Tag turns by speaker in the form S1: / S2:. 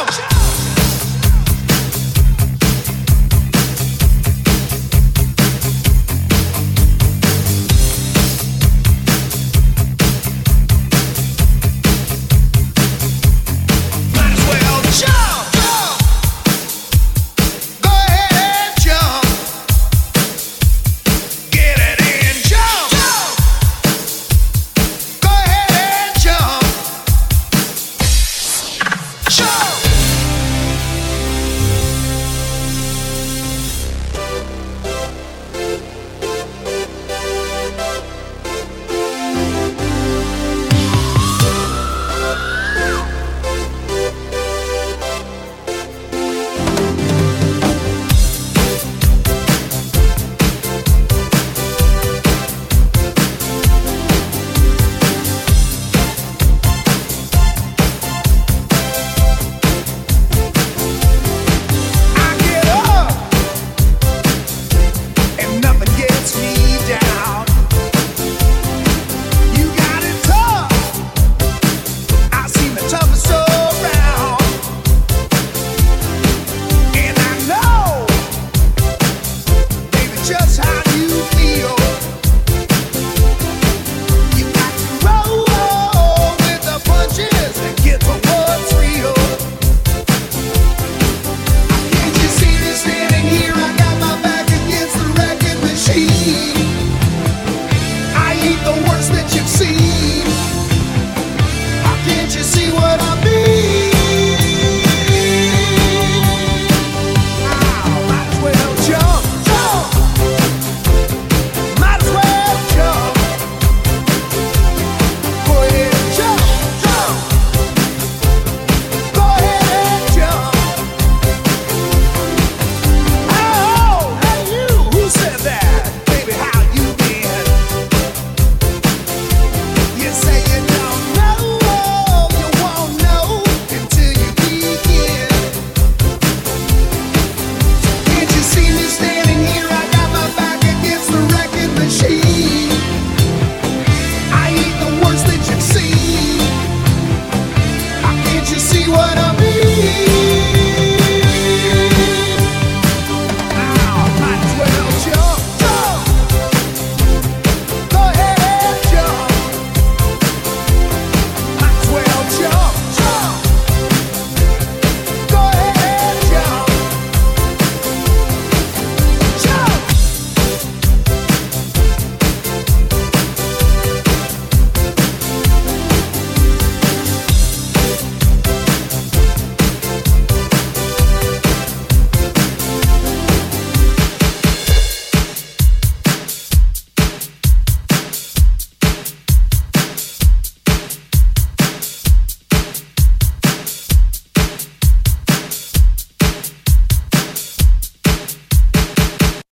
S1: out.